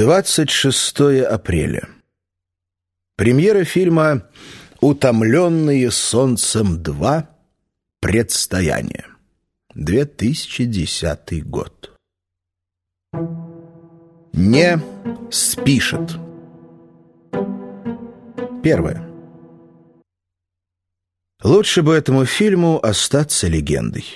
26 апреля. Премьера фильма «Утомленные солнцем 2. Предстояние». 2010 год. Не спишет. Первое. Лучше бы этому фильму остаться легендой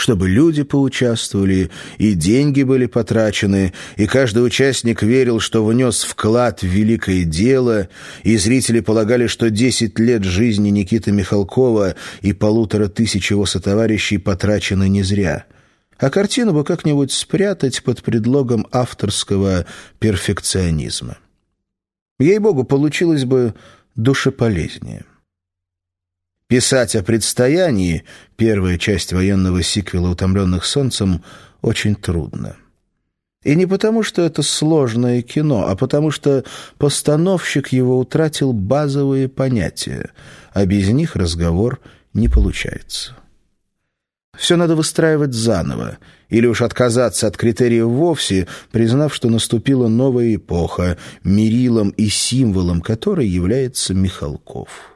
чтобы люди поучаствовали, и деньги были потрачены, и каждый участник верил, что внес вклад в великое дело, и зрители полагали, что десять лет жизни Никиты Михалкова и полутора тысяч его сотоварищей потрачены не зря. А картину бы как-нибудь спрятать под предлогом авторского перфекционизма. Ей-богу, получилось бы душеполезнее. Писать о предстоянии, первая часть военного сиквела «Утомленных солнцем», очень трудно. И не потому, что это сложное кино, а потому что постановщик его утратил базовые понятия, а без них разговор не получается. Все надо выстраивать заново, или уж отказаться от критериев вовсе, признав, что наступила новая эпоха, мерилом и символом которой является Михалков.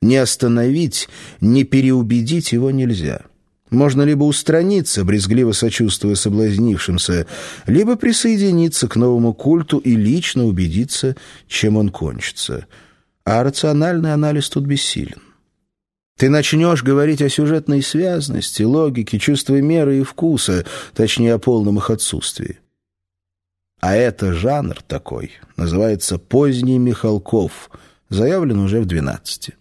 Не остановить, не переубедить его нельзя. Можно либо устраниться, брезгливо сочувствуя соблазнившимся, либо присоединиться к новому культу и лично убедиться, чем он кончится. А рациональный анализ тут бессилен. Ты начнешь говорить о сюжетной связности, логике, чувстве меры и вкуса, точнее, о полном их отсутствии. А это жанр такой, называется «Поздний Михалков», заявлен уже в двенадцати.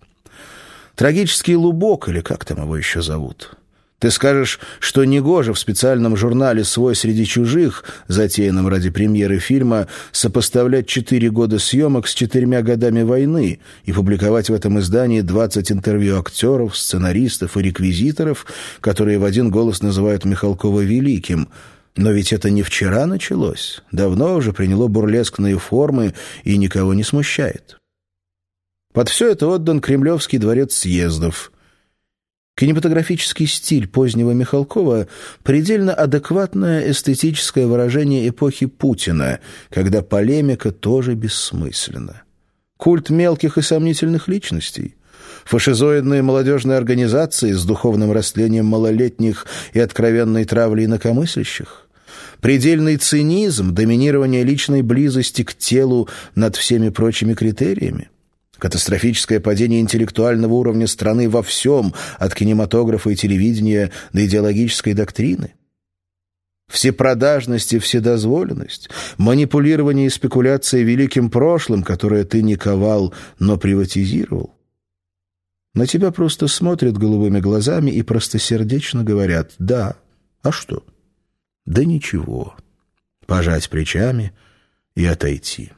Трагический лубок, или как там его еще зовут. Ты скажешь, что негоже в специальном журнале «Свой среди чужих», затеянном ради премьеры фильма, сопоставлять четыре года съемок с четырьмя годами войны и публиковать в этом издании 20 интервью актеров, сценаристов и реквизиторов, которые в один голос называют Михалкова великим. Но ведь это не вчера началось. Давно уже приняло бурлескные формы и никого не смущает. Под все это отдан Кремлевский дворец съездов. Кинематографический стиль позднего Михалкова – предельно адекватное эстетическое выражение эпохи Путина, когда полемика тоже бессмысленна. Культ мелких и сомнительных личностей – фашизоидные молодежные организации с духовным растлением малолетних и откровенной травлей инакомыслящих, предельный цинизм, доминирование личной близости к телу над всеми прочими критериями, Катастрофическое падение интеллектуального уровня страны во всем, от кинематографа и телевидения до идеологической доктрины. Всепродажность и вседозволенность, манипулирование и спекуляция великим прошлым, которое ты не ковал, но приватизировал. На тебя просто смотрят голубыми глазами и простосердечно говорят «да». А что? Да ничего. Пожать плечами и отойти.